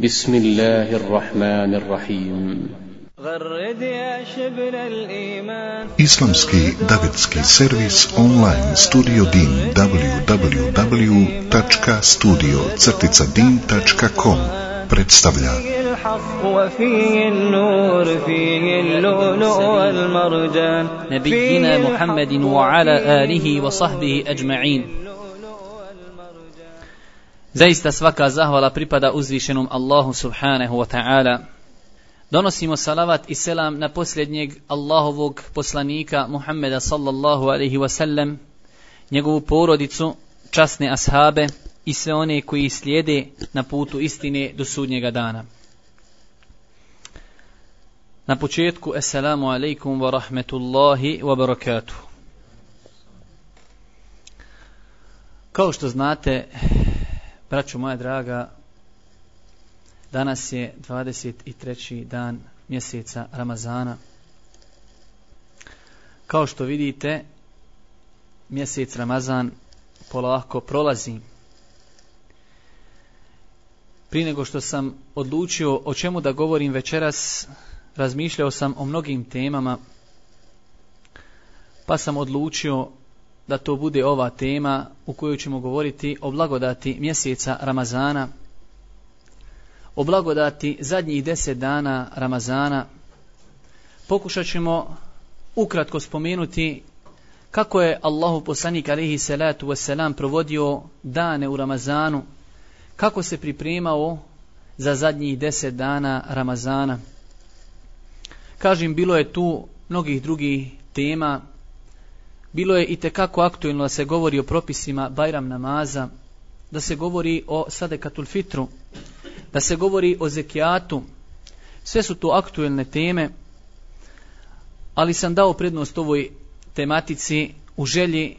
بسم الله الرحمن الرحيم. غرد يا شبل الإيمان. Islamski davetski servis online studio din www.studio-din.com predstavlja. فيه الحق وفيه النور فيه اللؤلؤ والمرجان. نبينا محمد وعلى آله وصحبه أجمعين. والمرجان Zaista svaka zahvala pripada uzvišenom Allahu subhanahu wa ta'ala. Donosimo salavat i selam na posljednjeg Allahovog poslanika Muhammeda sallallahu alaihi wa sallam, njegovu porodicu, časne ashabe i sve one koji slijede na putu istine do sudnjega dana. Na početku, assalamu alaikum wa rahmetullahi wa barakatuh. Kao što znate, braćo moja draga, danas je 23. dan mjeseca Ramazana. Kao što vidite, mjesec Ramazan polako prolazi. Prije nego što sam odlučio o čemu da govorim večeras, razmišljao sam o mnogim temama, pa sam odlučio da to bude ova tema u kojoj ćemo govoriti o blagodati mjeseca Ramazana, o blagodati zadnjih deset dana Ramazana. Pokušat ćemo ukratko spomenuti kako je Allahu poslanik alihi salatu wasalam provodio dane u Ramazanu, kako se pripremao za zadnjih deset dana Ramazana. Kažem, bilo je tu mnogih drugih tema, bilo je i tekako aktuelno da se govori o propisima Bajram namaza, da se govori o Sadekatul Fitru, da se govori o Zekijatu, sve su to aktuelne teme, ali sam dao prednost ovoj tematici u želji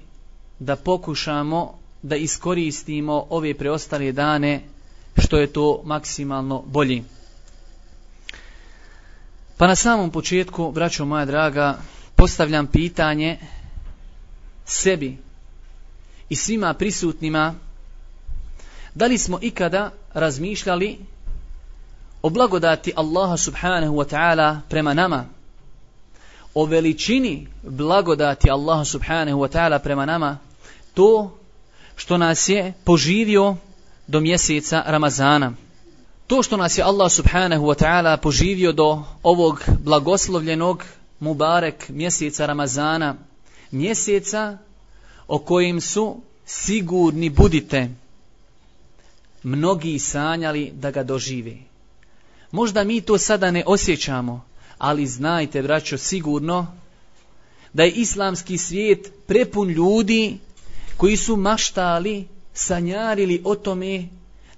da pokušamo da iskoristimo ove preostale dane što je to maksimalno bolji. Pa na samom početku, braćo moja draga, postavljam pitanje sebi i svima prisutnima da li smo ikada razmišljali o blagodati Allaha subhanahu wa ta'ala prema nama? O veličini blagodati Allaha subhanahu wa ta'ala prema nama? To što nas je poživio do mjeseca Ramazana. To što nas je Allah subhanahu wa ta'ala poživio do ovog blagoslovljenog Mubarek mjeseca Ramazana mjeseca o kojim su sigurni budite mnogi sanjali da ga dožive. Možda mi to sada ne osjećamo, ali znajte, braćo, sigurno da je islamski svijet prepun ljudi koji su maštali, sanjarili o tome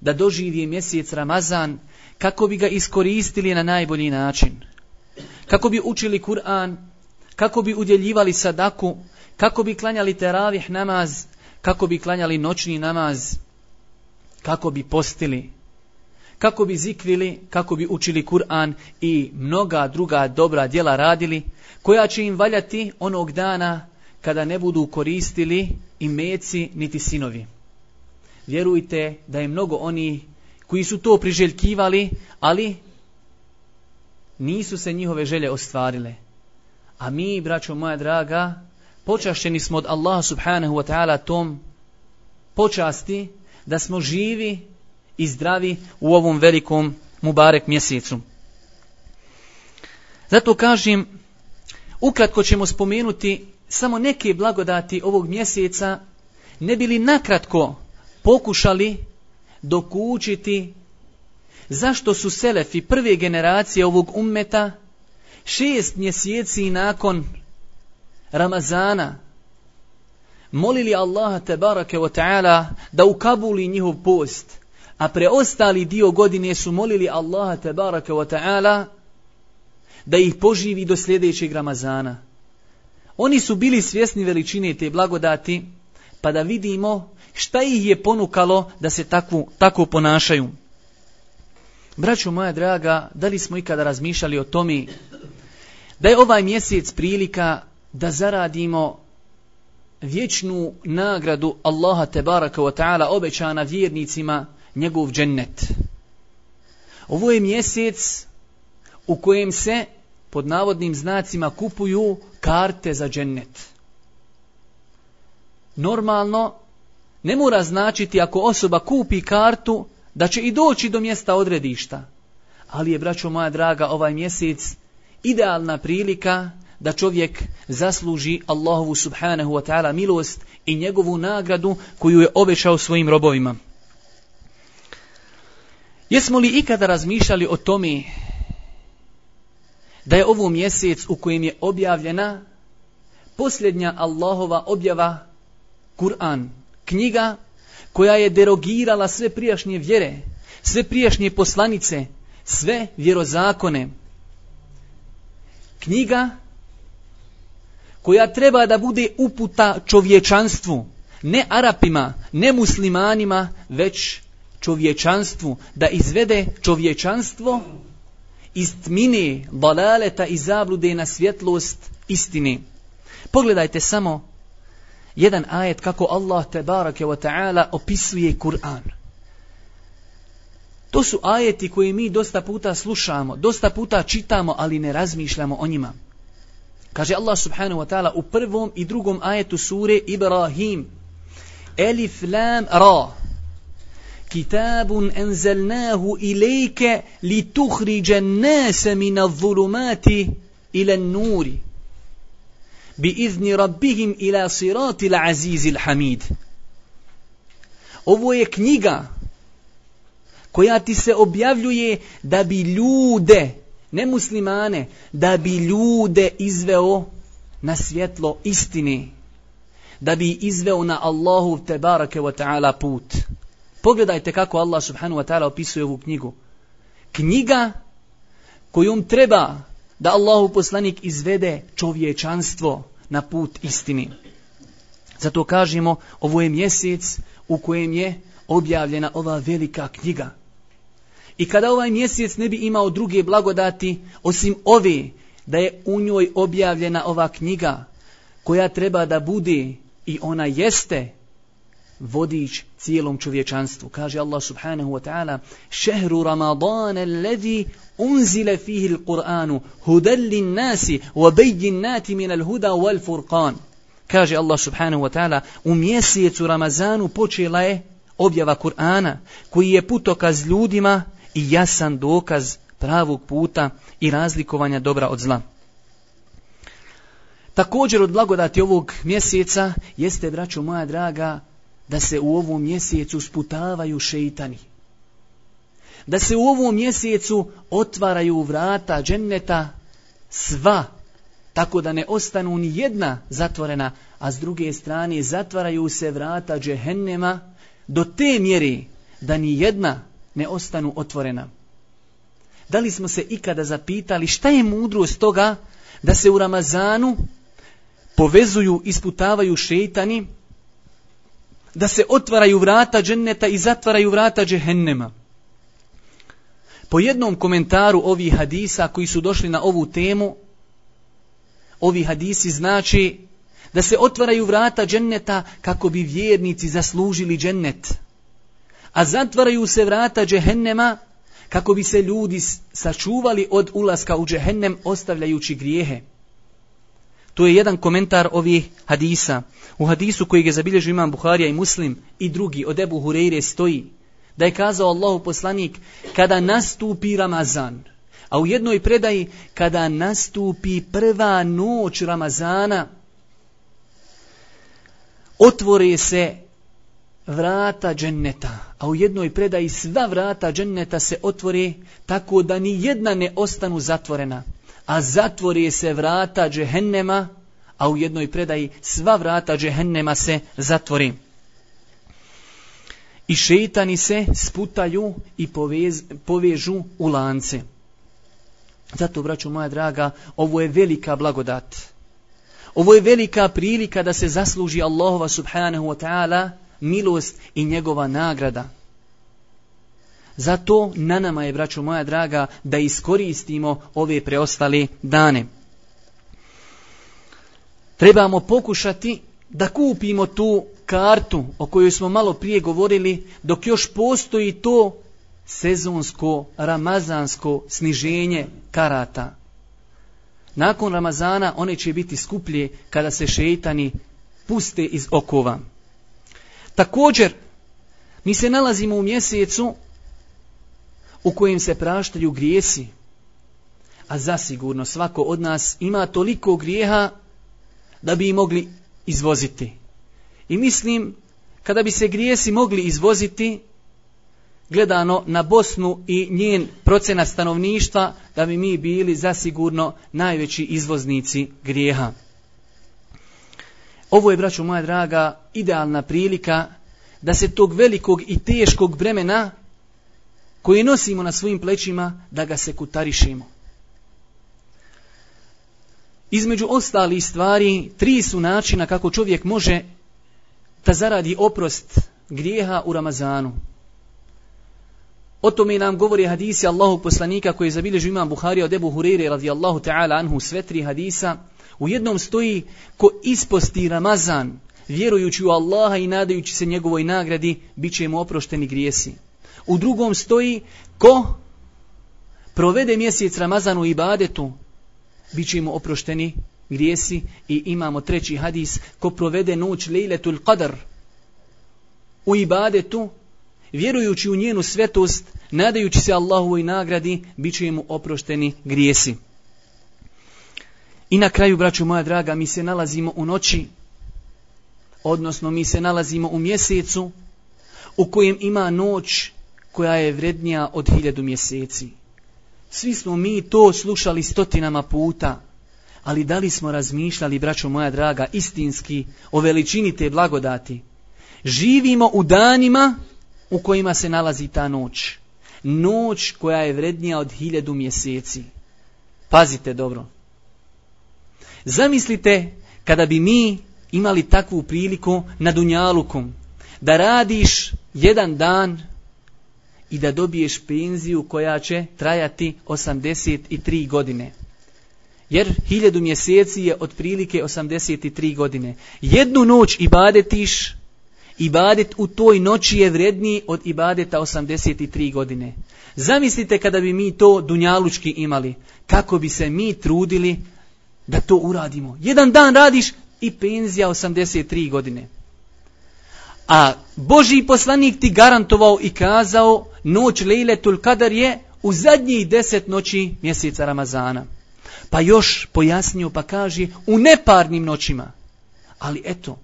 da doživije mjesec Ramazan kako bi ga iskoristili na najbolji način. Kako bi učili Kur'an, kako bi udjeljivali sadaku, kako bi klanjali teravih namaz, kako bi klanjali noćni namaz, kako bi postili, kako bi zikrili, kako bi učili Kur'an i mnoga druga dobra djela radili, koja će im valjati onog dana kada ne budu koristili i meci niti sinovi. Vjerujte da je mnogo oni koji su to priželjkivali, ali nisu se njihove želje ostvarile. A mi, braćo moja draga, počašćeni smo od Allaha subhanahu wa ta'ala tom počasti da smo živi i zdravi u ovom velikom Mubarek mjesecu. Zato kažem, ukratko ćemo spomenuti samo neke blagodati ovog mjeseca, ne bili nakratko pokušali dokučiti zašto su selefi prve generacije ovog ummeta šest mjeseci nakon Ramazana molili Allaha tebarake wa ta'ala da ukabuli njihov post, a preostali dio godine su molili Allaha tebarake wa ta'ala da ih poživi do sljedećeg Ramazana. Oni su bili svjesni veličine te blagodati, pa da vidimo šta ih je ponukalo da se takvu, tako ponašaju. Braćo moja draga, da li smo ikada razmišljali o tome da je ovaj mjesec prilika da zaradimo vječnu nagradu Allaha tebaraka wa ta'ala obećana vjernicima njegov džennet. Ovo je mjesec u kojem se pod navodnim znacima kupuju karte za džennet. Normalno, ne mora značiti ako osoba kupi kartu da će i doći do mjesta odredišta. Ali je, braćo moja draga, ovaj mjesec idealna prilika da čovjek zasluži Allahovu subhanahu wa ta'ala milost i njegovu nagradu koju je obećao svojim robovima. Jesmo li ikada razmišljali o tome da je ovo mjesec u kojem je objavljena posljednja Allahova objava Kur'an, knjiga koja je derogirala sve prijašnje vjere, sve prijašnje poslanice, sve vjerozakone. Knjiga koja treba da bude uputa čovječanstvu, ne Arapima, ne muslimanima, već čovječanstvu, da izvede čovječanstvo iz tmine, balaleta i zablude na svjetlost istine. Pogledajte samo jedan ajet kako Allah te barake wa ta'ala opisuje Kur'an. To su ajeti koje mi dosta puta slušamo, dosta puta čitamo, ali ne razmišljamo o njima. Kaže Allah subhanahu wa ta'ala u prvom i drugom ajetu sure Ibrahim. Elif lam ra. Kitabun enzelnahu ilike li tuhriđe nase mina zulumati ila nuri. Bi izni rabbihim ila sirati la azizi hamid. Ovo je knjiga koja ti se objavljuje da bi ljude ne muslimane, da bi ljude izveo na svjetlo istine, da bi izveo na Allahu te barake wa ta'ala put. Pogledajte kako Allah subhanahu wa ta'ala opisuje ovu knjigu. Knjiga kojom treba da Allahu poslanik izvede čovječanstvo na put istini. Zato kažemo, ovo je mjesec u kojem je objavljena ova velika knjiga. I kada ovaj mjesec ne bi imao druge blagodati, osim ove, da je u njoj objavljena ova knjiga, koja treba da bude i ona jeste vodič cijelom čovječanstvu. Kaže Allah subhanahu wa ta'ala, šehru Ramadana alladhi unzile fihi l-Qur'anu, hudallin nasi, wa bejjin nati min al-huda wal furqan. Kaže Allah subhanahu wa ta'ala, u mjesecu Ramazanu počela je objava Kur'ana, koji je putokaz ljudima i jasan dokaz pravog puta i razlikovanja dobra od zla. Također od blagodati ovog mjeseca jeste, braćo moja draga, da se u ovom mjesecu sputavaju šeitani. Da se u ovom mjesecu otvaraju vrata dženneta sva, tako da ne ostanu ni jedna zatvorena, a s druge strane zatvaraju se vrata džehennema do te mjeri da ni jedna ne ostanu otvorena. Da li smo se ikada zapitali šta je mudrost toga da se u Ramazanu povezuju, isputavaju šeitani, da se otvaraju vrata dženneta i zatvaraju vrata džehennema. Po jednom komentaru ovih hadisa koji su došli na ovu temu, ovi hadisi znači da se otvaraju vrata dženneta kako bi vjernici zaslužili džennet a zatvaraju se vrata džehennema kako bi se ljudi sačuvali od ulaska u džehennem ostavljajući grijehe. To je jedan komentar ovih hadisa. U hadisu koji je zabilježio imam Buharija i Muslim i drugi od Ebu Hureyre stoji da je kazao Allahu poslanik kada nastupi Ramazan, a u jednoj predaji kada nastupi prva noć Ramazana, otvore se vrata dženneta, a u jednoj predaji sva vrata dženneta se otvore tako da ni jedna ne ostanu zatvorena, a zatvore se vrata džehennema, a u jednoj predaji sva vrata džehennema se zatvore. I šeitani se sputaju i povez, povežu u lance. Zato, braću moja draga, ovo je velika blagodat. Ovo je velika prilika da se zasluži Allahova subhanahu wa ta'ala milost i njegova nagrada. Zato na nama je, braćo moja draga, da iskoristimo ove preostale dane. Trebamo pokušati da kupimo tu kartu o kojoj smo malo prije govorili, dok još postoji to sezonsko, ramazansko sniženje karata. Nakon Ramazana one će biti skuplje kada se šeitani puste iz okova. Također, mi se nalazimo u mjesecu u kojem se praštaju grijesi, a zasigurno svako od nas ima toliko grijeha da bi mogli izvoziti. I mislim, kada bi se grijesi mogli izvoziti, gledano na Bosnu i njen procena stanovništva, da bi mi bili zasigurno najveći izvoznici grijeha. Ovo je, braćo moja draga, idealna prilika da se tog velikog i teškog bremena koji nosimo na svojim plećima, da ga se kutarišemo. Između ostalih stvari, tri su načina kako čovjek može da zaradi oprost grijeha u Ramazanu. O tome nam govori hadisi Allahog poslanika koji je zabilježio imam Buharija od Ebu Hureyre radijallahu ta'ala anhu sve tri hadisa. U jednom stoji ko isposti Ramazan vjerujući u Allaha i nadajući se njegovoj nagradi bit će mu oprošteni grijesi. U drugom stoji ko provede mjesec Ramazan u ibadetu bit će mu oprošteni grijesi i imamo treći hadis ko provede noć lejletul qadr u ibadetu vjerujući u njenu svetost, nadajući se Allahovoj nagradi, bit će mu oprošteni grijesi. I na kraju, braću moja draga, mi se nalazimo u noći, odnosno mi se nalazimo u mjesecu, u kojem ima noć koja je vrednija od hiljadu mjeseci. Svi smo mi to slušali stotinama puta, ali da li smo razmišljali, braćo moja draga, istinski o veličini te blagodati? Živimo u danima u kojima se nalazi ta noć. Noć koja je vrednija od hiljadu mjeseci. Pazite dobro. Zamislite kada bi mi imali takvu priliku na Dunjalukom, da radiš jedan dan i da dobiješ penziju koja će trajati 83 godine. Jer hiljadu mjeseci je otprilike 83 godine. Jednu noć ibadetiš, ibadet u toj noći je vredniji od ibadeta 83 godine. Zamislite kada bi mi to dunjalučki imali, kako bi se mi trudili da to uradimo. Jedan dan radiš i penzija 83 godine. A Boži poslanik ti garantovao i kazao noć Lejletul Kadar je u zadnjih deset noći mjeseca Ramazana. Pa još pojasnio pa kaže u neparnim noćima. Ali eto,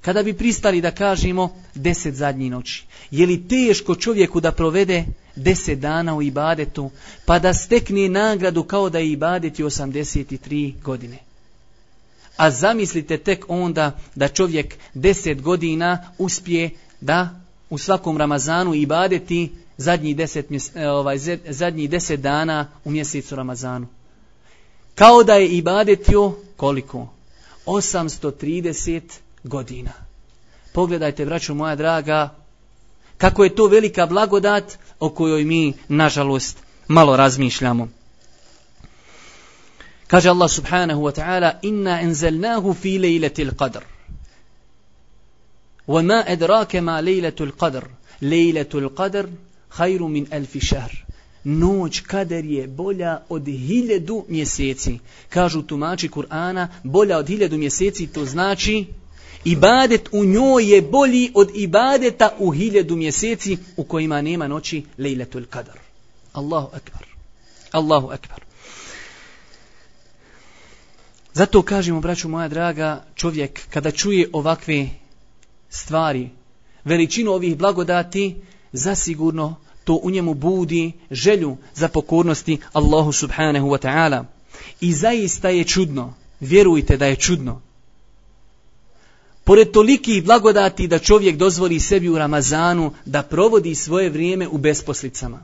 kada bi pristali da kažemo deset zadnji noći, je li teško čovjeku da provede deset dana u ibadetu, pa da stekne nagradu kao da je ibadeti 83 godine? A zamislite tek onda da čovjek deset godina uspije da u svakom Ramazanu ibadeti zadnji deset, e, ovaj, zadnji deset dana u mjesecu Ramazanu. Kao da je ibadetio koliko? 830 godina. Pogledajte, braću moja draga, kako je to velika blagodat o kojoj mi, nažalost, malo razmišljamo. Kaže Allah subhanahu wa ta'ala, inna enzelnahu fi lejletil qadr. وما أدراك ما ليلة القدر ليلة القدر خير من ألف شهر Noć kader je bolja od hiljedu mjeseci. Kažu tumači Kur'ana, bolja od hiljedu mjeseci, to znači ibadet u njoj je bolji od ibadeta u hiljadu mjeseci u kojima nema noći lejletul kadar. Allahu akbar. Allahu akbar. Zato kažemo, braću moja draga, čovjek kada čuje ovakve stvari, veličinu ovih blagodati, zasigurno to u njemu budi želju za pokornosti Allahu subhanahu wa ta'ala. I zaista je čudno, vjerujte da je čudno, pored toliki blagodati da čovjek dozvoli sebi u Ramazanu da provodi svoje vrijeme u besposlicama.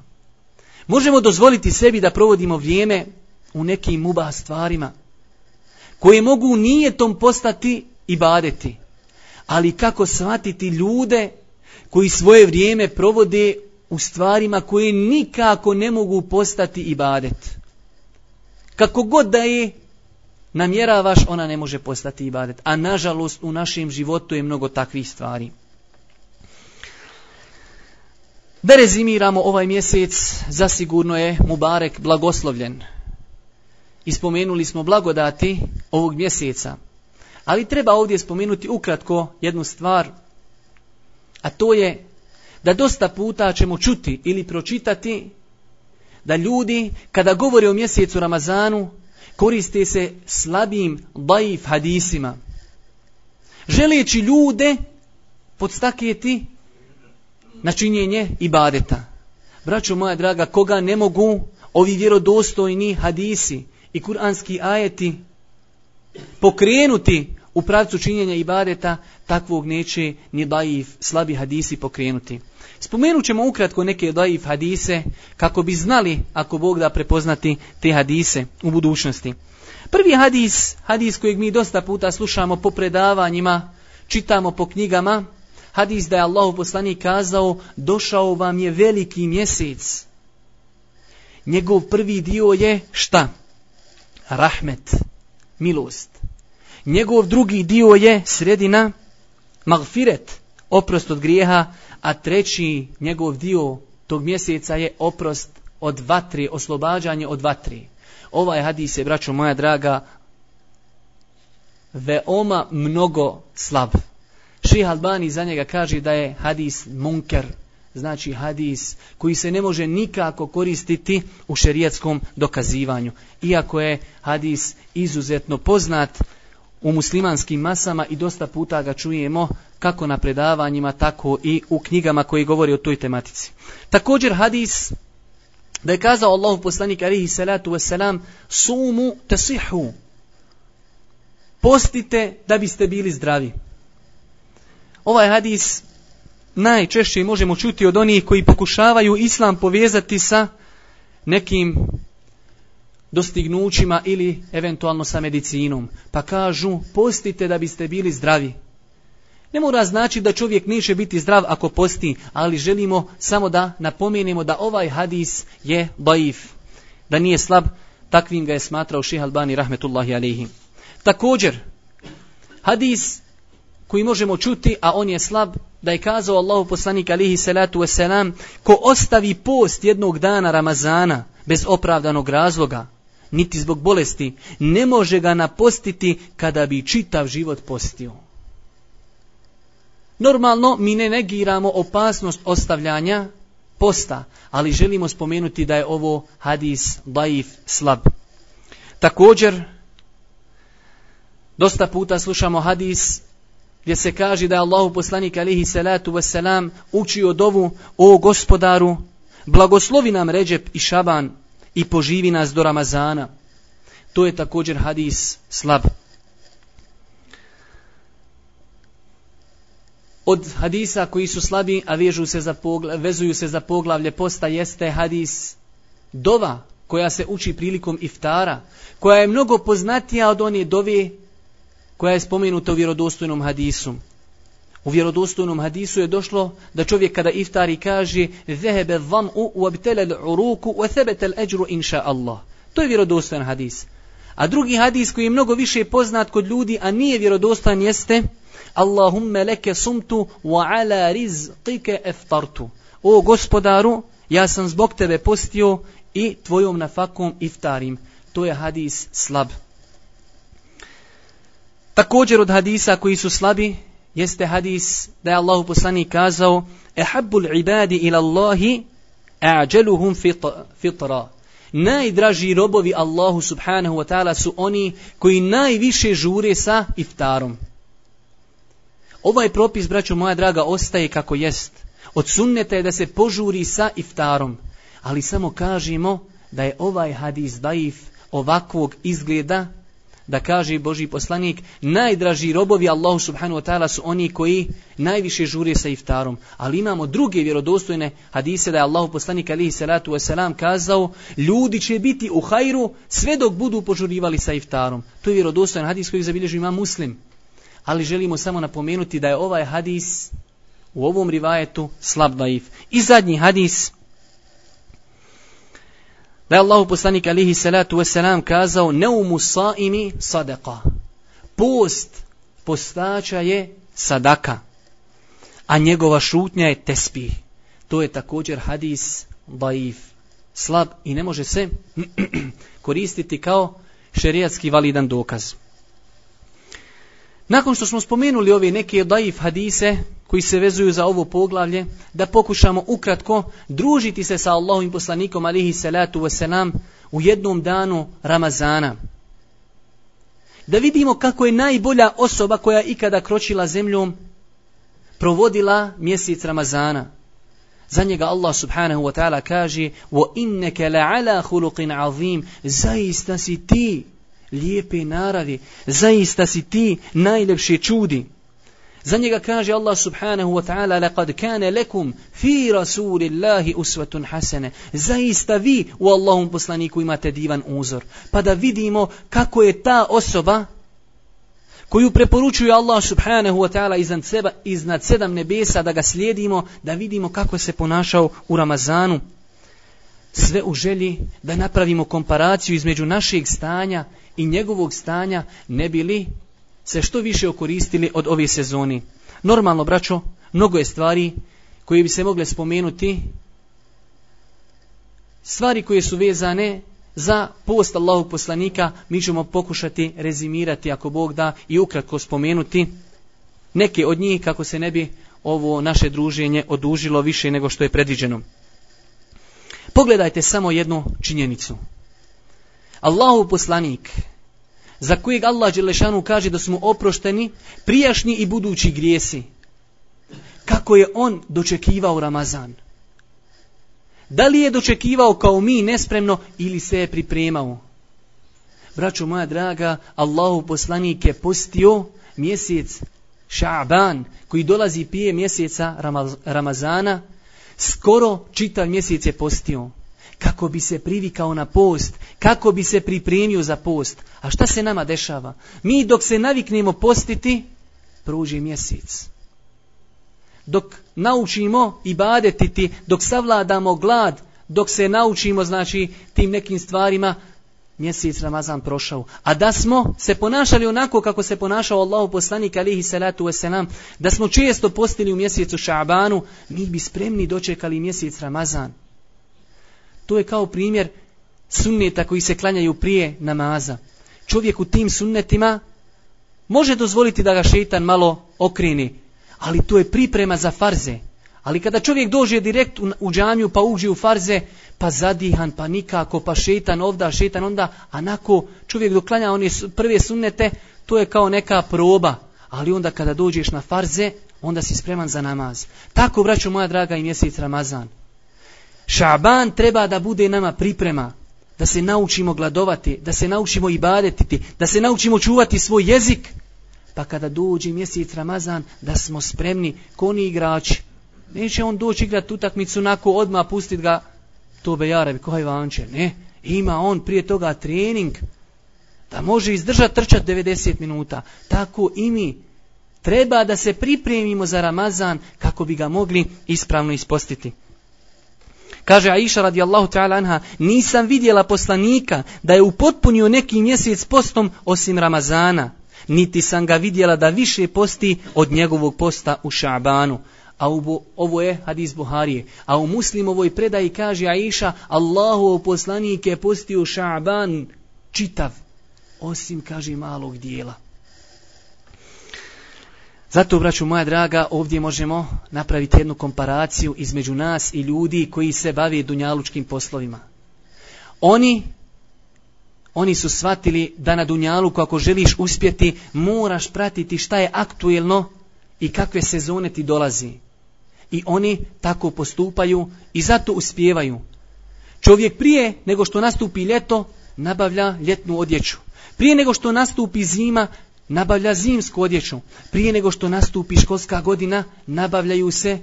Možemo dozvoliti sebi da provodimo vrijeme u nekim muba stvarima koje mogu nijetom postati i badeti. Ali kako shvatiti ljude koji svoje vrijeme provode u stvarima koje nikako ne mogu postati i badet. Kako god da je namjeravaš, ona ne može postati ibadet. A nažalost u našem životu je mnogo takvih stvari. Da rezimiramo ovaj mjesec, zasigurno je Mubarek blagoslovljen. Ispomenuli smo blagodati ovog mjeseca. Ali treba ovdje spomenuti ukratko jednu stvar, a to je da dosta puta ćemo čuti ili pročitati da ljudi kada govore o mjesecu Ramazanu koriste se slabim daif hadisima. Želeći ljude podstakjeti na činjenje ibadeta. Braćo moja draga, koga ne mogu ovi vjerodostojni hadisi i kuranski ajeti pokrenuti u pravcu činjenja ibadeta, takvog neće ni daif slabi hadisi pokrenuti. Spomenut ćemo ukratko neke daif hadise kako bi znali ako Bog da prepoznati te hadise u budućnosti. Prvi hadis, hadis kojeg mi dosta puta slušamo po predavanjima, čitamo po knjigama, hadis da je Allahu poslanik kazao došao vam je veliki mjesec. Njegov prvi dio je šta? Rahmet, milost. Njegov drugi dio je sredina, magfiret, oprost od grijeha, a treći njegov dio tog mjeseca je oprost od vatri, oslobađanje od vatri. Ovaj hadis je, braćo moja draga, veoma mnogo slab. Ših Albani za njega kaže da je hadis munker, znači hadis koji se ne može nikako koristiti u šerijetskom dokazivanju. Iako je hadis izuzetno poznat u muslimanskim masama i dosta puta ga čujemo kako na predavanjima, tako i u knjigama koji govori o toj tematici. Također hadis da je kazao Allahu poslanik alihi salatu wasalam sumu tasihu postite da biste bili zdravi. Ovaj hadis najčešće možemo čuti od onih koji pokušavaju islam povezati sa nekim dostignućima ili eventualno sa medicinom. Pa kažu, postite da biste bili zdravi. Ne mora znači da čovjek neće biti zdrav ako posti, ali želimo samo da napomenemo da ovaj hadis je daif, da nije slab, takvim ga je smatrao ših Albani rahmetullahi alihi. Također, hadis koji možemo čuti, a on je slab, da je kazao Allahu poslanik alihi salatu wasalam, ko ostavi post jednog dana Ramazana bez opravdanog razloga, niti zbog bolesti, ne može ga napostiti kada bi čitav život postio. Normalno mi ne negiramo opasnost ostavljanja posta, ali želimo spomenuti da je ovo hadis daif slab. Također, dosta puta slušamo hadis gdje se kaže da je Allahu poslanik alihi salatu wasalam učio dovu o gospodaru, blagoslovi nam Ređep i Šaban i poživi nas do Ramazana. To je također hadis slab. Od hadisa koji su slabi, a vežu se za pogla, vezuju se za poglavlje posta, jeste hadis dova koja se uči prilikom iftara, koja je mnogo poznatija od one dove koja je spomenuta u vjerodostojnom hadisu. U vjerodostojnom hadisu je došlo da čovjek kada iftari kaže zehebe dhan'u u abtele uruku u thebete l'eđru inša Allah. To je vjerodostojan hadis. A drugi hadis koji je mnogo više poznat kod ljudi, a nije vjerodostojan jeste Allahumme leke sumtu wa ala rizqike eftartu. O gospodaru, ja sam zbog tebe postio i tvojom nafakom iftarim. To je hadis slab. Također od hadisa koji su slabi, jeste hadis da je Allahu poslanik kazao Ehabbul ibadi ila Allahi a'đeluhum fitra. Najdraži robovi Allahu subhanahu wa ta'ala su oni koji najviše žure sa iftarom. Ovaj propis, braćo moja draga, ostaje kako jest. Od sunneta je da se požuri sa iftarom. Ali samo kažemo da je ovaj hadis daif ovakvog izgleda da kaže Boži poslanik, najdraži robovi Allahu subhanahu wa ta'ala su oni koji najviše žure sa iftarom. Ali imamo druge vjerodostojne hadise da je Allahu poslanik alihi salatu wa salam kazao, ljudi će biti u hajru sve dok budu požurivali sa iftarom. To je vjerodostojan hadis koji zabilježi ima muslim. Ali želimo samo napomenuti da je ovaj hadis u ovom rivajetu slab daif. I zadnji hadis da je Allahu poslanik alihi salatu wasalam kazao neumu saimi sadaka. Post postača je sadaka, a njegova šutnja je tespih. to je također hadis daif, slab i ne može se koristiti kao šerijatski validan dokaz. Nakon što smo spomenuli ove neke daif hadise koji se vezuju za ovo poglavlje, da pokušamo ukratko družiti se sa Allahovim poslanikom alihi salatu wasalam u jednom danu Ramazana. Da vidimo kako je najbolja osoba koja ikada kročila zemljom provodila mjesec Ramazana. Za njega Allah subhanahu wa ta'ala kaže وَإِنَّكَ لَعَلَى خُلُقٍ عَظِيمٍ Zaista si ti lijepe naravi, zaista si ti najlepše čudi. Za njega kaže Allah subhanahu wa ta'ala لَقَدْ كَانَ لَكُمْ فِي رَسُولِ اللَّهِ أُسْوَةٌ حَسَنَ Zaista vi u Allahum poslaniku imate divan uzor. Pa da vidimo kako je ta osoba koju preporučuje Allah subhanahu wa ta'ala iznad, seba, iznad sedam nebesa da ga slijedimo, da vidimo kako se ponašao u Ramazanu. Sve u želji da napravimo komparaciju između našeg stanja i njegovog stanja ne bili se što više okoristili od ove sezoni. Normalno, braćo, mnogo je stvari koje bi se mogle spomenuti, stvari koje su vezane za post Allahu poslanika, mi ćemo pokušati rezimirati, ako Bog da, i ukratko spomenuti neke od njih, kako se ne bi ovo naše druženje odužilo više nego što je predviđeno. Pogledajte samo jednu činjenicu. Allahu poslanik, za kojeg Allah Đelešanu kaže da smo oprošteni prijašnji i budući grijesi. Kako je on dočekivao Ramazan? Da li je dočekivao kao mi nespremno ili se je pripremao? Braćo moja draga, Allahu poslanik je postio mjesec Ša'ban, koji dolazi pije mjeseca Ramazana, skoro čitav mjesec je postio kako bi se privikao na post, kako bi se pripremio za post. A šta se nama dešava? Mi dok se naviknemo postiti, pruži mjesec. Dok naučimo i badetiti, dok savladamo glad, dok se naučimo znači tim nekim stvarima, mjesec Ramazan prošao. A da smo se ponašali onako kako se ponašao Allahu poslanik alihi salatu wasalam, da smo često postili u mjesecu Ša'banu, mi bi spremni dočekali mjesec Ramazan. To je kao primjer sunneta koji se klanjaju prije namaza. Čovjek u tim sunnetima može dozvoliti da ga šeitan malo okreni, ali to je priprema za farze. Ali kada čovjek dođe direkt u, džamiju pa uđe u farze, pa zadihan, pa nikako, pa šeitan ovda, šeitan onda, a nako čovjek doklanja one prve sunnete, to je kao neka proba. Ali onda kada dođeš na farze, onda si spreman za namaz. Tako, braću moja draga, i mjesec Ramazan. Šaban treba da bude nama priprema, da se naučimo gladovati, da se naučimo ibadetiti, da se naučimo čuvati svoj jezik, pa kada dođe mjesec Ramazan, da smo spremni, ko ni igrači. Neće on doći igrati utakmicu, nako odmah pustiti ga, to be jarevi, kohaj vanče, ne, ima on prije toga trening, da može izdržati trčat 90 minuta, tako i mi, treba da se pripremimo za Ramazan, kako bi ga mogli ispravno ispostiti. Kaže Aisha radijallahu ta'ala anha, nisam vidjela poslanika da je upotpunio neki mjesec postom osim Ramazana, niti sam ga vidjela da više posti od njegovog posta u Ša'banu. A u, ovo je hadis Buharije. A u muslimovoj predaji kaže Aisha, Allahu poslanik je postio Ša'ban čitav, osim, kaže, malog dijela. Zato, braću moja draga, ovdje možemo napraviti jednu komparaciju između nas i ljudi koji se bave dunjalučkim poslovima. Oni, oni su shvatili da na dunjaluku ako želiš uspjeti, moraš pratiti šta je aktuelno i kakve sezone ti dolazi. I oni tako postupaju i zato uspijevaju. Čovjek prije nego što nastupi ljeto, nabavlja ljetnu odjeću. Prije nego što nastupi zima, nabavlja zimsku odjeću. Prije nego što nastupi školska godina, nabavljaju se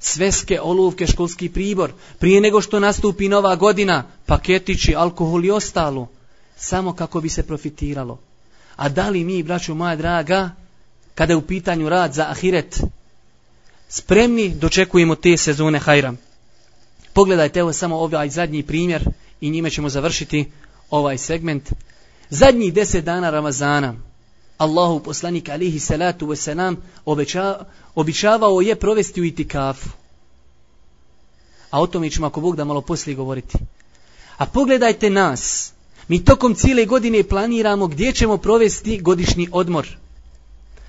sveske, olovke, školski pribor. Prije nego što nastupi nova godina, paketići, alkohol i ostalo. Samo kako bi se profitiralo. A da li mi, braću moja draga, kada je u pitanju rad za ahiret, spremni dočekujemo te sezone hajra. Pogledajte evo samo ovaj zadnji primjer i njime ćemo završiti ovaj segment. Zadnjih deset dana Ramazana, Allahu poslanik alihi salatu wasalam običavao je provesti u itikafu. A o tome ćemo ako Bog da malo poslije govoriti. A pogledajte nas. Mi tokom cijele godine planiramo gdje ćemo provesti godišnji odmor.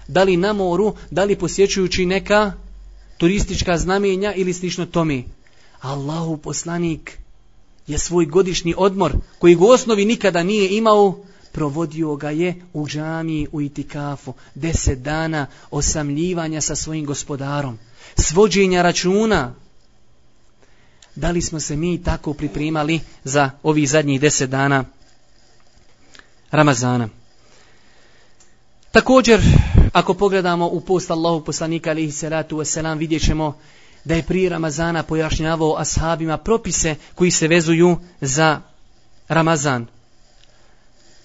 Da li na moru, da li posjećujući neka turistička znamenja ili slično tome. Allahu poslanik je svoj godišnji odmor, koji u osnovi nikada nije imao, provodio ga je u džamiji u itikafu. Deset dana osamljivanja sa svojim gospodarom. Svođenja računa. Da li smo se mi tako pripremali za ovih zadnjih deset dana Ramazana? Također, ako pogledamo u post Allahu poslanika alihi salatu wasalam, vidjet ćemo da je prije Ramazana pojašnjavao ashabima propise koji se vezuju za Ramazan.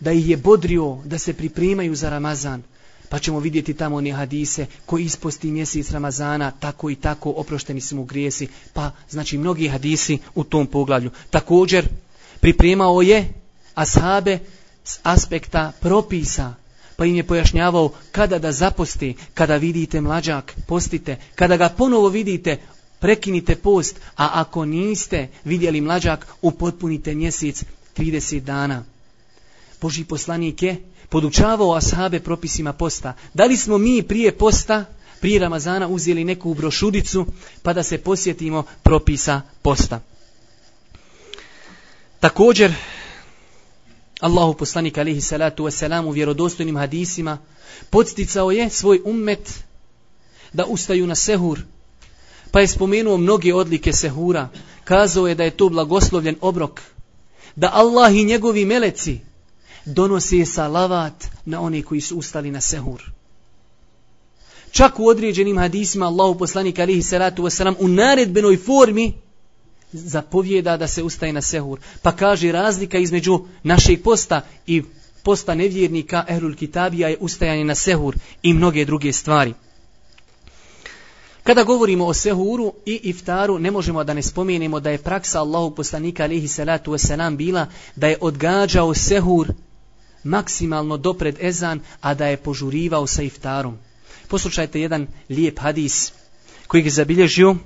Da ih je bodrio da se pripremaju za Ramazan. Pa ćemo vidjeti tamo one hadise koji isposti mjesec Ramazana, tako i tako oprošteni su mu grijesi. Pa znači mnogi hadisi u tom poglavlju. Također pripremao je ashabe s aspekta propisa pa im je pojašnjavao kada da zaposti, kada vidite mlađak, postite, kada ga ponovo vidite, prekinite post, a ako niste vidjeli mlađak, upotpunite mjesec 30 dana. Boži poslanik je podučavao ashabe propisima posta. Da li smo mi prije posta, prije Ramazana uzeli neku brošuricu pa da se posjetimo propisa posta. Također, Allahu poslanik alihi salatu wasalam u vjerodostojnim hadisima podsticao je svoj ummet da ustaju na sehur. Pa je spomenuo mnoge odlike sehura. Kazao je da je to blagoslovljen obrok. Da Allah i njegovi meleci donose salavat na one koji su ustali na sehur. Čak u određenim hadisima Allahu poslanik alihi salatu wasalam u naredbenoj formi zapovjeda da se ustaje na sehur. Pa kaže razlika između našeg posta i posta nevjernika Ehlul Kitabija je ustajanje na sehur i mnoge druge stvari. Kada govorimo o sehuru i iftaru, ne možemo da ne spomenemo da je praksa Allahu poslanika alihi salatu wasalam bila da je odgađao sehur maksimalno dopred ezan, a da je požurivao sa iftarom. Poslušajte jedan lijep hadis koji je zabilježio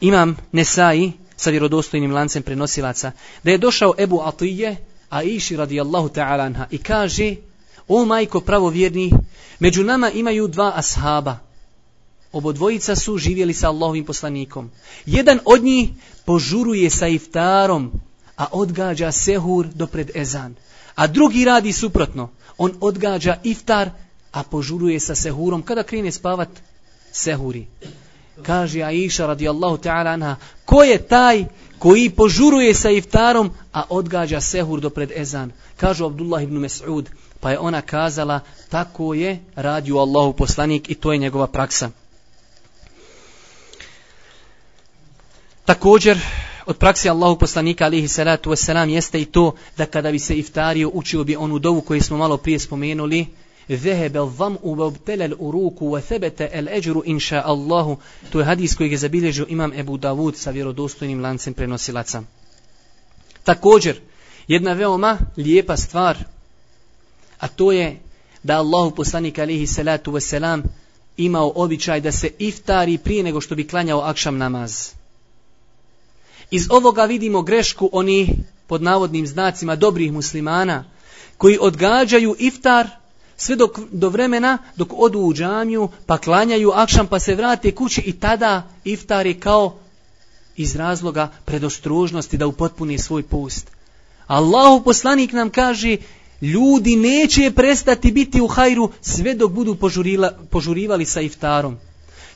imam Nesai sa vjerodostojnim lancem prenosilaca, da je došao Ebu Atije, a iši radijallahu ta'ala anha, i kaže, o majko pravovjerni, među nama imaju dva ashaba. Obodvojica su živjeli sa Allahovim poslanikom. Jedan od njih požuruje sa iftarom, a odgađa sehur do pred ezan. A drugi radi suprotno. On odgađa iftar, a požuruje sa sehurom. Kada krene spavat, sehuri kaže Aisha radijallahu ta'ala anha, ko je taj koji požuruje sa iftarom, a odgađa sehur do pred ezan? Kažu Abdullah ibn Mas'ud, pa je ona kazala, tako je radio Allahu poslanik i to je njegova praksa. Također, od praksi Allahu poslanika alihi salatu wasalam jeste i to da kada bi se iftario učio bi onu dovu koju smo malo prije spomenuli Zehebe vam u vabtele u ruku wa thebete el eđuru inša Allahu to je hadis koji je zabilježio imam Ebu Davud sa vjerodostojnim lancem prenosilaca također jedna veoma lijepa stvar a to je da Allahu poslanik alihi salatu wasalam imao običaj da se iftari prije nego što bi klanjao akšam namaz iz ovoga vidimo grešku oni pod navodnim znacima dobrih muslimana koji odgađaju iftar sve dok, do vremena dok odu u džamiju pa klanjaju akšam pa se vrate kući i tada iftar je kao iz razloga predostružnosti da upotpuni svoj post. Allahu poslanik nam kaže ljudi neće prestati biti u hajru sve dok budu požurila, požurivali sa iftarom.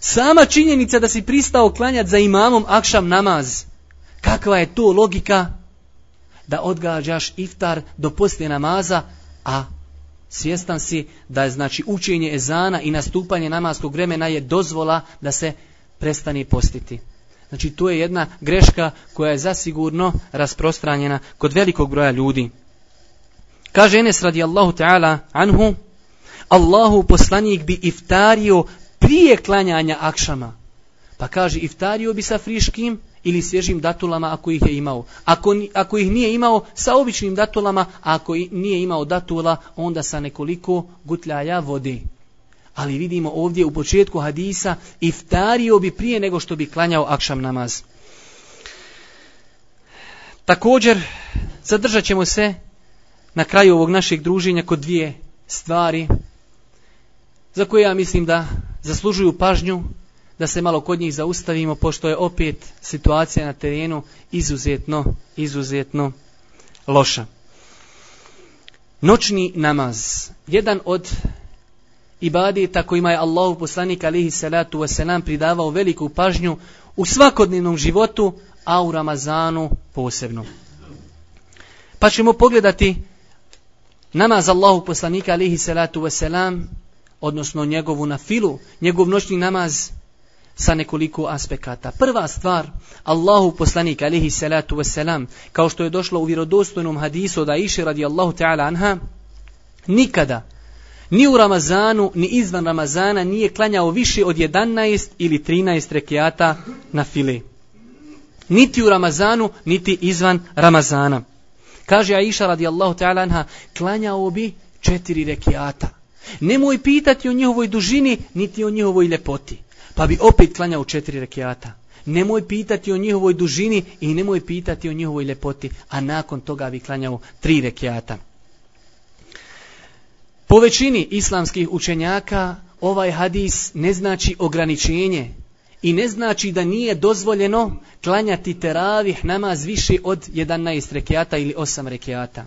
Sama činjenica da si pristao klanjati za imamom akšam namaz. Kakva je to logika da odgađaš iftar do poslije namaza, a svjestan si da je znači učenje ezana i nastupanje namaskog vremena je dozvola da se prestani postiti. Znači to je jedna greška koja je zasigurno rasprostranjena kod velikog broja ljudi. Kaže Enes radijallahu ta'ala anhu, Allahu poslanik bi iftario prije klanjanja akšama. Pa kaže iftario bi sa friškim ili svježim datulama ako ih je imao. Ako, ako ih nije imao, sa običnim datulama, a ako nije imao datula, onda sa nekoliko gutljaja vode. Ali vidimo ovdje u početku hadisa, iftario bi prije nego što bi klanjao akšam namaz. Također, zadržat ćemo se na kraju ovog našeg druženja kod dvije stvari za koje ja mislim da zaslužuju pažnju da se malo kod njih zaustavimo pošto je opet situacija na terenu izuzetno, izuzetno loša. Noćni namaz. Jedan od ibadeta kojima je Allahu poslanik alihi salatu wasalam pridavao veliku pažnju u svakodnevnom životu, a u Ramazanu posebno. Pa ćemo pogledati namaz Allahu poslanika alihi salatu wasalam, odnosno njegovu na filu, njegov noćni namaz sa nekoliko aspekata. Prva stvar, Allahu poslanik alihi salatu wasalam, kao što je došlo u vjerodostojnom hadisu da iše radi Allahu ta'ala anha, nikada, ni u Ramazanu, ni izvan Ramazana nije klanjao više od 11 ili 13 rekiata na file. Niti u Ramazanu, niti izvan Ramazana. Kaže Aisha radijallahu ta'ala anha, klanjao bi četiri rekiata. Nemoj pitati o njihovoj dužini, niti o njihovoj ljepoti. Pa bi opet klanjao četiri rekiata. Nemoj pitati o njihovoj dužini i nemoj pitati o njihovoj ljepoti. A nakon toga bi klanjao tri rekiata. Po većini islamskih učenjaka ovaj hadis ne znači ograničenje i ne znači da nije dozvoljeno klanjati teravih namaz više od 11 rekiata ili 8 rekiata.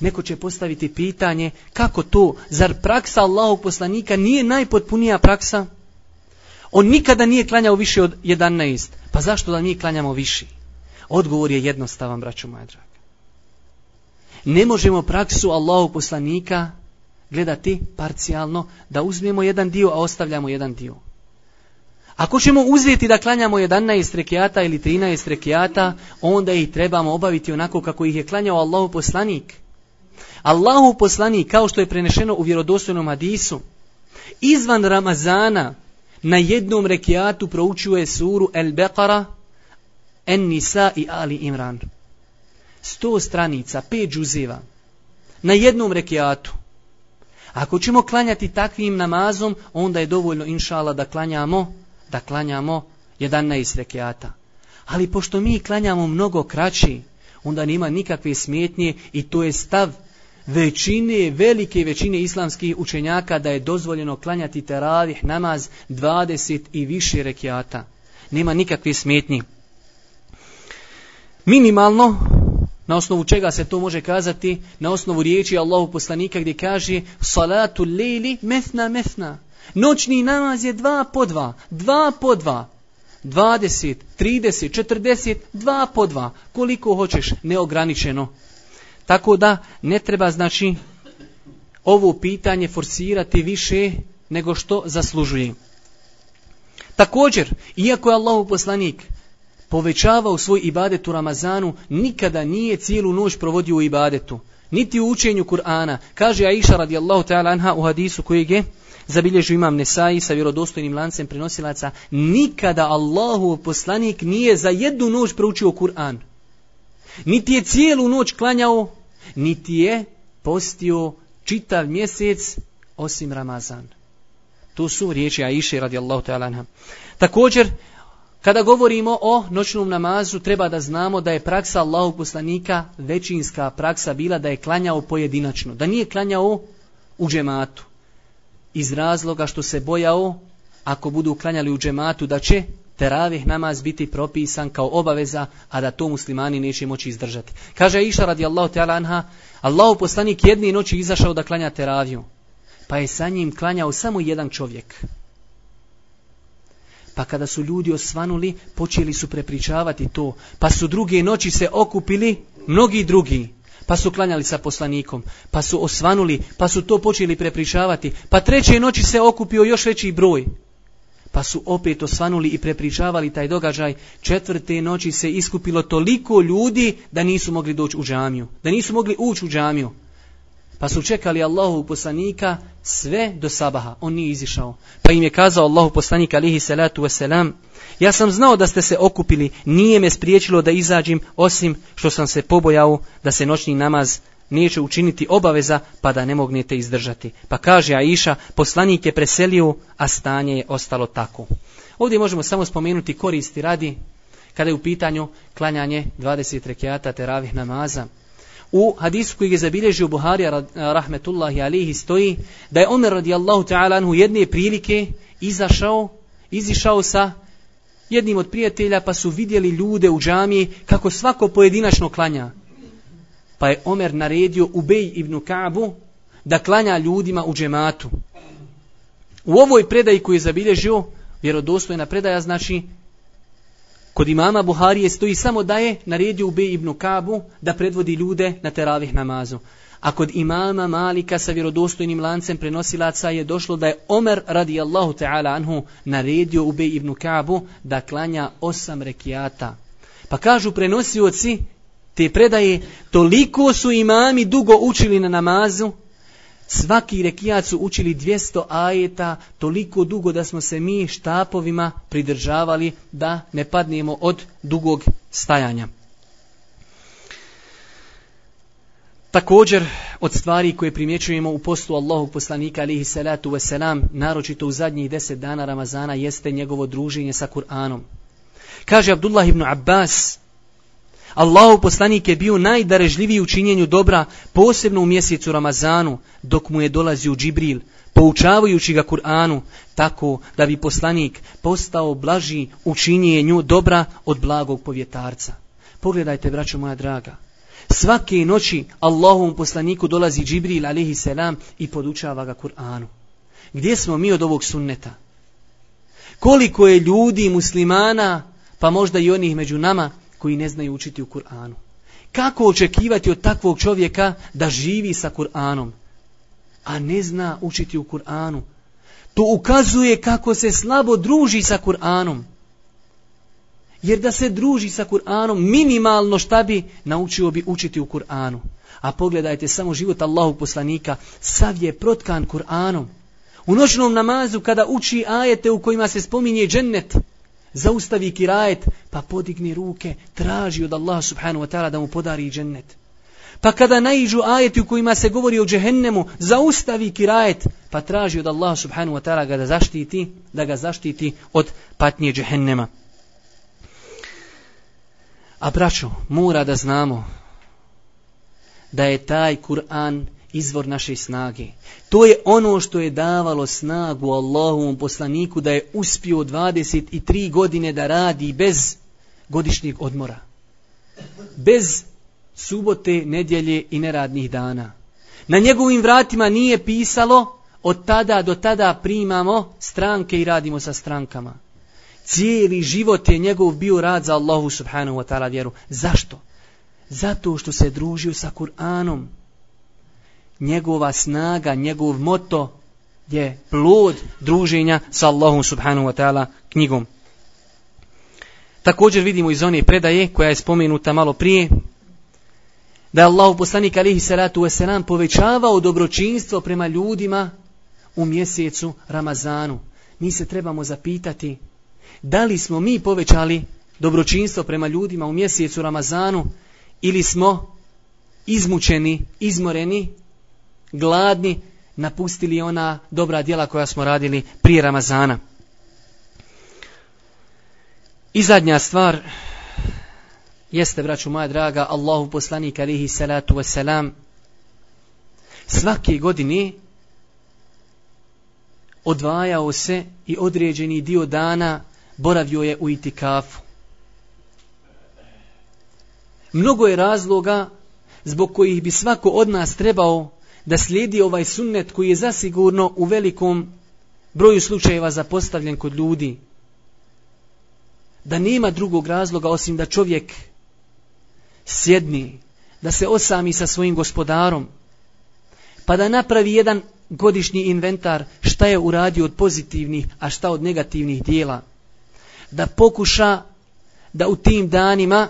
Neko će postaviti pitanje kako to, zar praksa Allahog poslanika nije najpotpunija praksa? On nikada nije klanjao više od 11, pa zašto da mi klanjamo više? Odgovor je jednostavan, braćo moja draga. Ne možemo praksu Allahog poslanika gledati parcijalno, da uzmemo jedan dio, a ostavljamo jedan dio. Ako ćemo uzeti da klanjamo 11 rekiata ili 13 rekiata, onda ih trebamo obaviti onako kako ih je klanjao Allahu poslanik. Allahu poslani, kao što je prenešeno u vjerodostojnom hadisu, izvan Ramazana na jednom rekiatu proučuje suru El Beqara, En Nisa i Ali Imran. Sto stranica, pet džuzeva, na jednom rekiatu. Ako ćemo klanjati takvim namazom, onda je dovoljno, inšala, da klanjamo da klanjamo 11 rekiata. Ali pošto mi klanjamo mnogo kraći, onda nema nikakve smjetnje i to je stav većine, velike većine islamskih učenjaka da je dozvoljeno klanjati teravih namaz 20 i više rekiata. Nema nikakve smetnji. Minimalno, na osnovu čega se to može kazati, na osnovu riječi Allahu poslanika gdje kaže salatu lejli mefna mefna. Noćni namaz je dva po dva. Dva po dva. 20, 30, 40, dva po dva. Koliko hoćeš, neograničeno. Tako da ne treba znači ovo pitanje forsirati više nego što zaslužuje. Također, iako je Allahu poslanik povećavao svoj ibadet u Ramazanu, nikada nije cijelu noć provodio u ibadetu. Niti u učenju Kur'ana. Kaže Aisha radijallahu ta'ala anha u hadisu kojeg je zabilježio imam Nesai sa vjerodostojnim lancem prenosilaca, nikada Allahu poslanik nije za jednu noć proučio Kur'an. Niti je cijelu noć klanjao, niti je postio čitav mjesec osim Ramazan. To su riječi Aisha radijallahu ta'ala anha. Također, kada govorimo o noćnom namazu, treba da znamo da je praksa Allahog poslanika većinska praksa bila da je klanjao pojedinačno, da nije klanjao u džematu iz razloga što se bojao ako budu klanjali u džematu da će teravih namaz biti propisan kao obaveza, a da to muslimani neće moći izdržati. Kaže Iša radijallahu ta'ala anha, Allahu poslanik jedne noći izašao da klanja teraviju, pa je sa njim klanjao samo jedan čovjek. Pa kada su ljudi osvanuli, počeli su prepričavati to, pa su druge noći se okupili mnogi drugi pa su klanjali sa poslanikom, pa su osvanuli, pa su to počeli prepričavati, pa treće noći se okupio još veći broj, pa su opet osvanuli i prepričavali taj događaj, četvrte noći se iskupilo toliko ljudi da nisu mogli doći u džamiju, da nisu mogli ući u džamiju. Pa su čekali Allahu poslanika sve do sabaha. On nije izišao. Pa im je kazao Allahu poslanika alihi salatu wasalam. Ja sam znao da ste se okupili. Nije me spriječilo da izađim osim što sam se pobojao da se noćni namaz neće učiniti obaveza pa da ne mognete izdržati. Pa kaže Aisha, poslanik je preselio, a stanje je ostalo tako. Ovdje možemo samo spomenuti koristi radi kada je u pitanju klanjanje 20 rekiata teravih namaza. U hadisu koji je zabilježio Buharija rahmetullahi alihi stoji da je Omer radijallahu ta'ala anhu jedne prilike izašao, izišao sa jednim od prijatelja pa su vidjeli ljude u džamiji kako svako pojedinačno klanja. Pa je Omer naredio Ubej ibn Ka'bu da klanja ljudima u džematu. U ovoj predaji koju je zabilježio, vjerodostojna predaja znači Kod imama Buharije stoji samo da je naredio Ubej ibn Kabu da predvodi ljude na teravih namazu. A kod imama Malika sa vjerodostojnim lancem prenosilaca je došlo da je Omer radijallahu ta'ala anhu naredio Ubej ibn Kabu da klanja osam rekiata. Pa kažu prenosioci te predaje, toliko su imami dugo učili na namazu, svaki rekijat su učili 200 ajeta toliko dugo da smo se mi štapovima pridržavali da ne padnemo od dugog stajanja. Također, od stvari koje primjećujemo u postu Allahog poslanika alihi salatu wasalam, naročito u zadnjih deset dana Ramazana, jeste njegovo druženje sa Kur'anom. Kaže Abdullah ibn Abbas, Allahu poslanik je bio najdarežljiviji u činjenju dobra, posebno u mjesecu Ramazanu, dok mu je dolazio Džibril, poučavajući ga Kur'anu, tako da bi poslanik postao blaži u činjenju dobra od blagog povjetarca. Pogledajte, braćo moja draga, svake noći Allahovom poslaniku dolazi Džibril, alihi selam, i podučava ga Kur'anu. Gdje smo mi od ovog sunneta? Koliko je ljudi, muslimana, pa možda i onih među nama, koji ne znaju učiti u Kur'anu. Kako očekivati od takvog čovjeka da živi sa Kur'anom, a ne zna učiti u Kur'anu? To ukazuje kako se slabo druži sa Kur'anom. Jer da se druži sa Kur'anom, minimalno šta bi naučio bi učiti u Kur'anu. A pogledajte samo život Allahog poslanika, sav je protkan Kur'anom. U noćnom namazu kada uči ajete u kojima se spominje džennet, zaustavi kirajet, pa podigni ruke, traži od Allaha subhanahu wa ta'ala da mu podari džennet. Pa kada naiđu ajeti u kojima se govori o džehennemu, zaustavi kirajet, pa traži od Allaha subhanahu wa ta'ala da zaštiti, da ga zaštiti od patnje džehennema. A braćo, mora da znamo da je taj Kur'an izvor naše snage. To je ono što je davalo snagu Allahovom poslaniku da je uspio 23 godine da radi bez godišnjeg odmora. Bez subote, nedjelje i neradnih dana. Na njegovim vratima nije pisalo od tada do tada primamo stranke i radimo sa strankama. Cijeli život je njegov bio rad za Allahu subhanahu wa ta'ala vjeru. Zašto? Zato što se družio sa Kur'anom njegova snaga, njegov moto je plod druženja sa Allahom subhanahu wa ta'ala knjigom. Također vidimo iz one predaje koja je spomenuta malo prije, da je Allah poslanik alihi salatu wasalam povećavao dobročinstvo prema ljudima u mjesecu Ramazanu. Mi se trebamo zapitati da li smo mi povećali dobročinstvo prema ljudima u mjesecu Ramazanu ili smo izmučeni, izmoreni gladni, napustili ona dobra djela koja smo radili prije Ramazana. I zadnja stvar jeste, braću moja draga, Allahu poslanik alihi salatu wasalam svake godine odvajao se i određeni dio dana boravio je u itikafu. Mnogo je razloga zbog kojih bi svako od nas trebao da slijedi ovaj sunnet koji je zasigurno u velikom broju slučajeva zapostavljen kod ljudi. Da nema drugog razloga osim da čovjek sjedni, da se osami sa svojim gospodarom, pa da napravi jedan godišnji inventar šta je uradio od pozitivnih, a šta od negativnih dijela. Da pokuša da u tim danima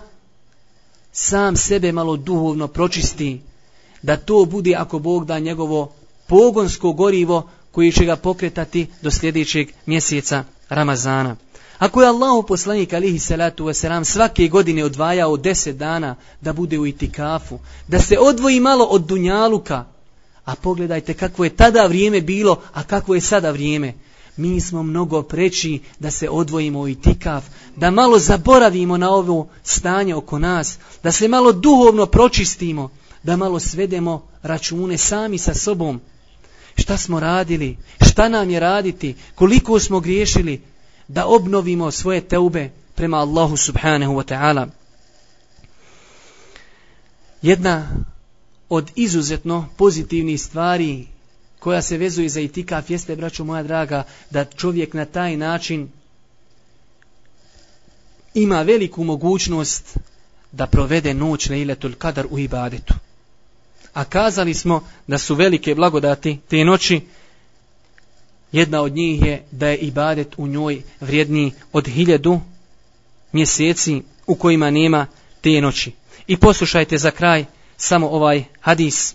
sam sebe malo duhovno pročisti, da to bude ako Bog da njegovo pogonsko gorivo koji će ga pokretati do sljedećeg mjeseca Ramazana. Ako je Allahu poslanik alihi salatu wasalam svake godine odvajao deset dana da bude u itikafu, da se odvoji malo od dunjaluka, a pogledajte kako je tada vrijeme bilo, a kako je sada vrijeme. mi smo mnogo preći da se odvojimo u itikaf, da malo zaboravimo na ovo stanje oko nas, da se malo duhovno pročistimo, da malo svedemo račune sami sa sobom. Šta smo radili, šta nam je raditi, koliko smo griješili, da obnovimo svoje teube prema Allahu subhanahu wa ta'ala. Jedna od izuzetno pozitivnih stvari koja se vezuje za itikaf jeste, braćo moja draga, da čovjek na taj način ima veliku mogućnost da provede noć Lejletul Kadar u ibadetu. A kazali smo da su velike blagodati te noći, jedna od njih je da je ibadet u njoj vrijedniji od hiljadu mjeseci u kojima nema te noći. I poslušajte za kraj samo ovaj hadis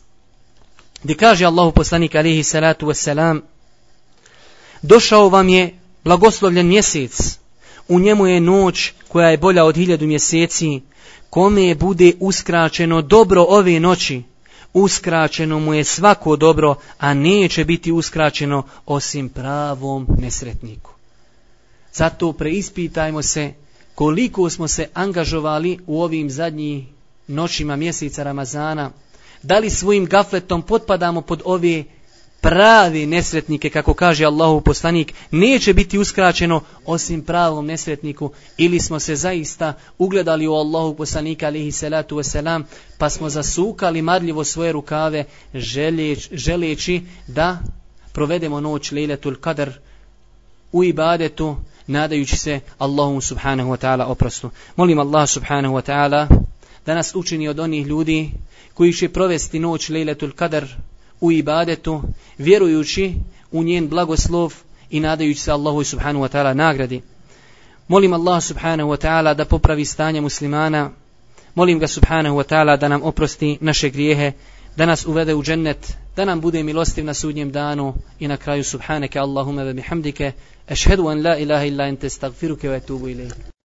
gdje kaže Allahu poslanik alihi salatu wasalam došao vam je blagoslovljen mjesec u njemu je noć koja je bolja od hiljadu mjeseci kome je bude uskraćeno dobro ove noći uskraćeno mu je svako dobro a neće biti uskraćeno osim pravom nesretniku. Zato preispitajmo se koliko smo se angažovali u ovim zadnjih noćima mjeseca Ramazana da li svojim gafletom potpadamo pod ove pravi nesretnike, kako kaže Allahu poslanik, neće biti uskraćeno osim pravom nesretniku, ili smo se zaista ugledali u Allahu poslanika, alihi salatu wasalam, pa smo zasukali marljivo svoje rukave, želeć, želeći da provedemo noć lejletul Kadr u ibadetu, nadajući se Allahu subhanahu wa ta'ala oprostu. Molim Allah subhanahu wa ta'ala da nas učini od onih ljudi koji će provesti noć Lejletul Kadr u ibadetu, vjerujući u njen blagoslov i nadajući se Allahu subhanahu wa ta'ala nagradi. Molim Allah subhanahu wa ta'ala da popravi stanje muslimana, molim ga subhanahu wa ta'ala da nam oprosti naše grijehe, da nas uvede u džennet, da nam bude milostiv na sudnjem danu i na kraju subhaneke Allahume ve bihamdike, ešhedu an la ilaha illa ente stagfiruke ve etubu ilaih.